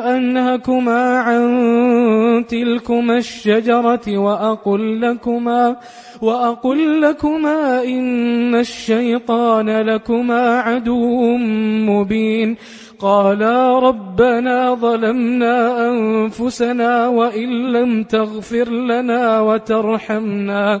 أنهكما عن تلكما الشجرة وأقل لكما وأقل لكما إن الشيطان لكما عدو مبين قالا ربنا ظلمنا أنفسنا وإن لم تغفر لنا وترحمنا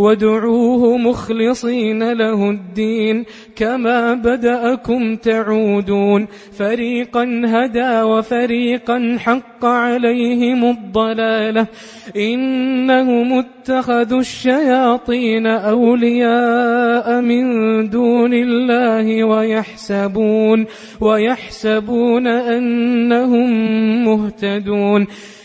وادعوه مخلصين له الدين. كما بدأكم تعودون. فريقا هدى وفريقا حق عليهم الضلالة. إنهم اتخذوا الشياطين أولياء من دون الله ويحسبون ويحسبون أنهم مهتدون.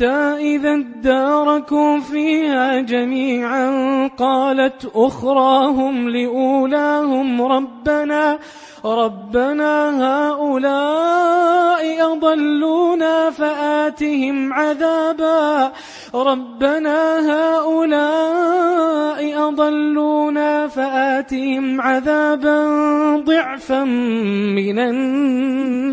إذا اداركوا فيها جميعا قالت أخراهم لأولاهم ربنا ربنا هؤلاء أضلونا فآتهم عذابا ربنا هؤلاء أضلونا فآتهم عذابا ضعفا من النار.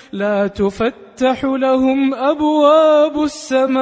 لا تفتح لهم أبواب السماء.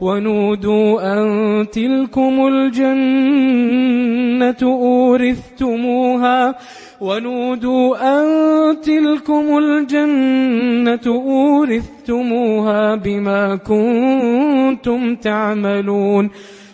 ونودوا أن تلكم الجنة أورثتموها. ونودوا أن تلكم الجنة أورثتموها بما كنتم تعملون.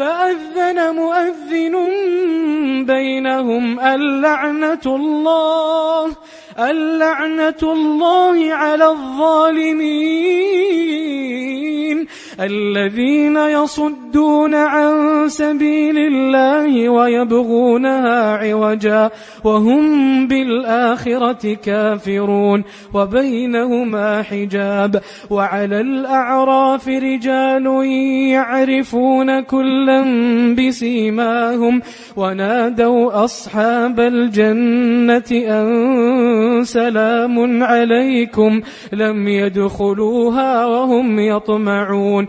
فأذن مؤذن بينهم اللعنة الله اللعنة الله على الظالمين الذين يصدون عن سبيل الله ويبغونها عوجا وهم بالآخرة كافرون وبينهما حجاب وعلى الأعراف رجال يعرفون كلا بسيماهم ونادوا أصحاب الجنة أن سلام عليكم لم يدخلوها وهم يطمعون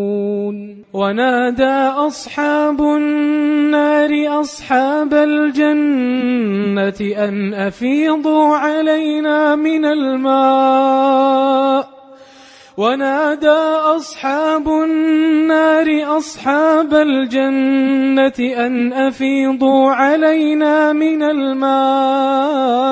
ونادى أصحاب النار أصحاب الجنة أن أفيضوا علينا من الماء. ونادى أصحاب النار أصحاب الجنة أن أفيضوا علينا من الماء.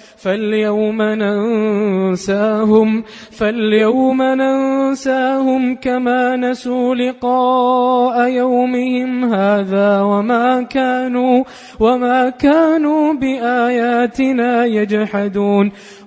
فاليوم ننساهم فاليوم ننساهم كما نسوا لقاء يومهم هذا وما كانوا وما كانوا بآياتنا يجحدون.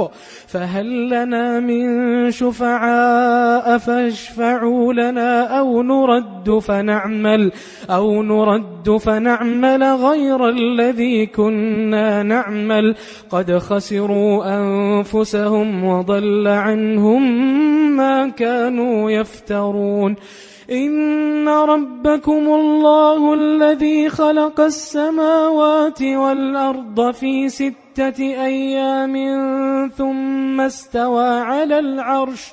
الحق فهل لنا من شفعاء فاشفعوا لنا أو نرد فنعمل أو نرد فنعمل غير الذي كنا نعمل. قد خسروا أنفسهم وضل عنهم ما كانوا يفترون. إن ربكم الله الذي خلق السماوات والأرض في ستة أيام ثم استوى على العرش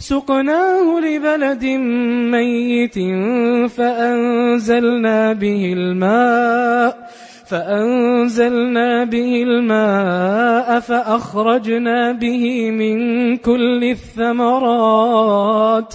سقناه لبلد ميت فأنزلنا به الماء فأنزلنا به الماء فأخرجنا به من كل الثمرات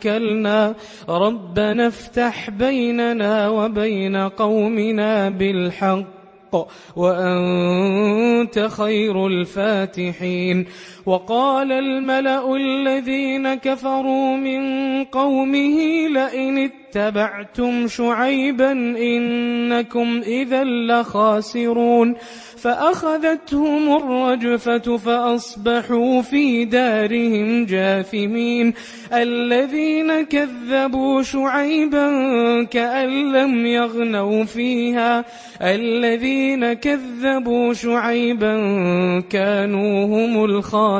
توكلنا. ربنا افتح بيننا وبين قومنا بالحق وأنت خير الفاتحين. وقال الملأ الذين كفروا من قومه لئن اتبعتم شعيبا إنكم إذا لخاسرون فأخذتهم الرجفة فأصبحوا في دارهم جاثمين الذين كذبوا شعيبا كأن لم يغنوا فيها الذين كذبوا شعيبا كانوا هم الخاسرين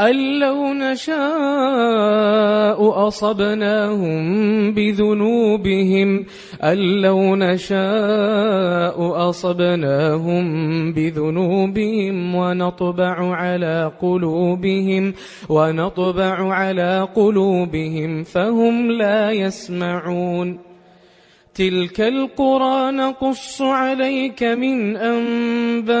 أن لو نشاء أصبناهم بذنوبهم. أن لو نشاء أصبناهم بذنوبهم ونطبع على قلوبهم ونطبع على قلوبهم فهم لا يسمعون. تلك القرى نقص عليك من أنبائها.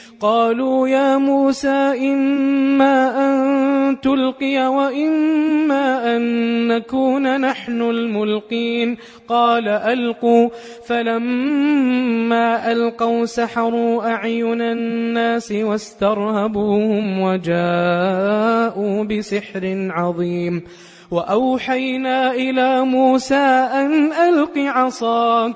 قالوا يا موسى إما أن تلقي وإما أن نكون نحن الملقين. قال ألقوا. فلما ألقوا سحروا أعين الناس واسترهبوهم وجاءوا بسحر عظيم. وأوحينا إلى موسى أن ألق عصاك.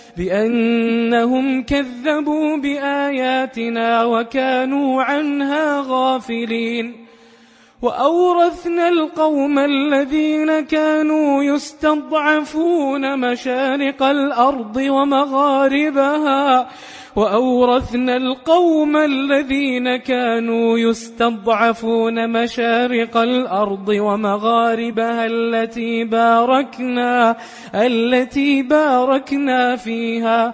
بأنهم كذبوا بآياتنا وكانوا عنها غافلين. وأورثنا القوم الذين كانوا يستضعفون مشارق الأرض ومغاربها وأورثنا القوم الذين كانوا يستضعفون مشارق الأرض ومغاربها التي باركنا التي باركنا فيها.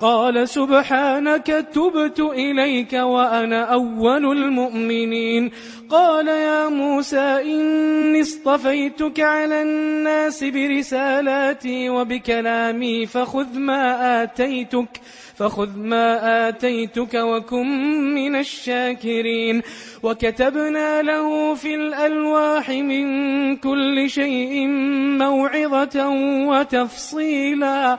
قال سبحانك تبت إليك وأنا أول المؤمنين. قال يا موسى إني اصطفيتك على الناس برسالاتي وبكلامي فخذ ما آتيتك فخذ ما آتيتك وكن من الشاكرين. وكتبنا له في الألواح من كل شيء موعظة وتفصيلا.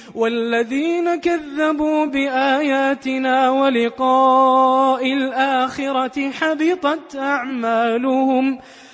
والذين كذبوا بآياتنا ولقاء الآخرة حبطت أعمالهم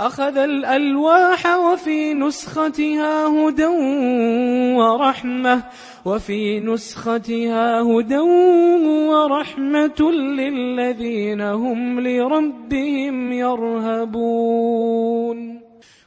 أخذ الألواح وفي نسختها هدى ورحمة وفي نسختها هدى ورحمة للذين هم لربهم يرهبون.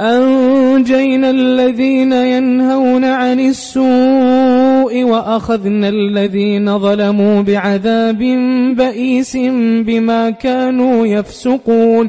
أنجينا الذين ينهون عن السوء وأخذنا الذين ظلموا بعذاب بئيس بما كانوا يفسقون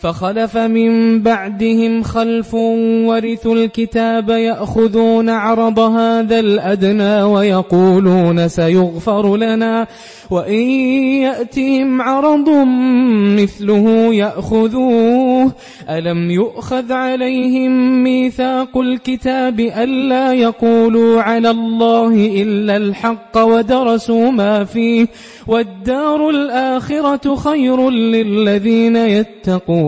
فخلف من بعدهم خلف ورثوا الكتاب يأخذون عرض هذا الأدنى ويقولون سيغفر لنا وإن يأتهم عرض مثله يأخذوه. ألم يؤخذ عليهم ميثاق الكتاب ألا يقولوا على الله إلا الحق ودرسوا ما فيه؟ والدار الآخرة خير للذين يتقون.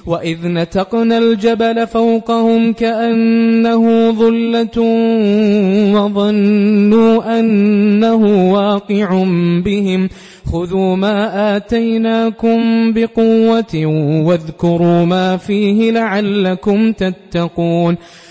وإذ نتقنا الجبل فوقهم كأنه ظلة وظنوا أنه واقع بهم خذوا ما آتيناكم بقوة واذكروا ما فيه لعلكم تتقون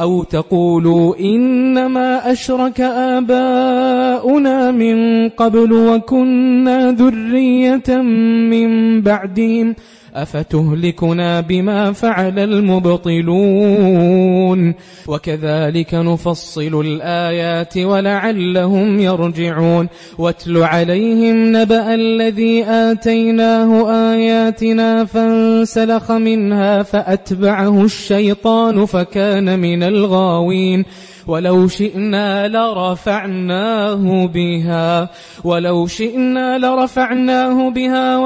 أو تقولوا إنما أشرك آباؤنا من قبل وكنا ذرية من بعدهم أفتهلكنا بما فعل المبطلون وكذلك نفصل الآيات ولعلهم يرجعون واتل عليهم نبأ الذي آتيناه آياتنا فانسلخ منها فأتبعه الشيطان فكان من الغاوين ولو شئنا لرفعناه بها ولو شئنا لرفعناه بها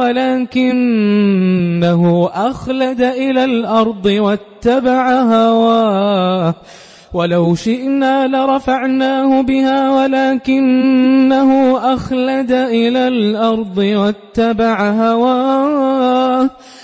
ولكنه أخلد إلى الأرض واتبع هواه. ولو شئنا لرفعناه بها ولكنه أخلد إلى الأرض واتبع هواه.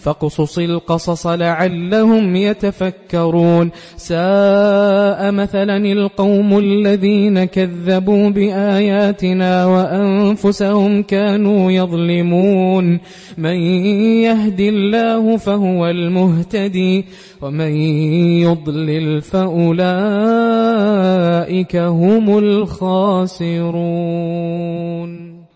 فاقصص القصص لعلهم يتفكرون. ساء مثلا القوم الذين كذبوا بآياتنا وأنفسهم كانوا يظلمون. من يهد الله فهو المهتدي ومن يضلل فأولئك هم الخاسرون.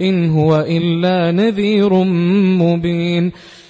إن هو إلا نذير مبين.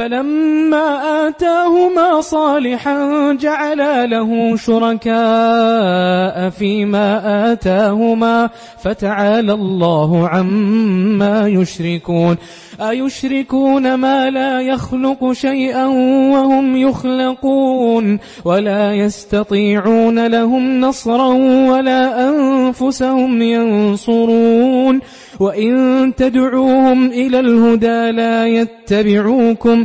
فلما آتاهما صالحا جعلا له شركاء فيما آتاهما فتعالى الله عما يشركون. أيشركون ما لا يخلق شيئا وهم يخلقون ولا يستطيعون لهم نصرا ولا أنفسهم ينصرون. وإن تدعوهم إلى الهدى لا يتبعوكم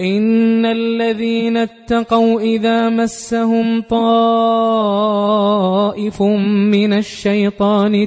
إن الذين اتقوا إذا مسهم طائف من الشيطان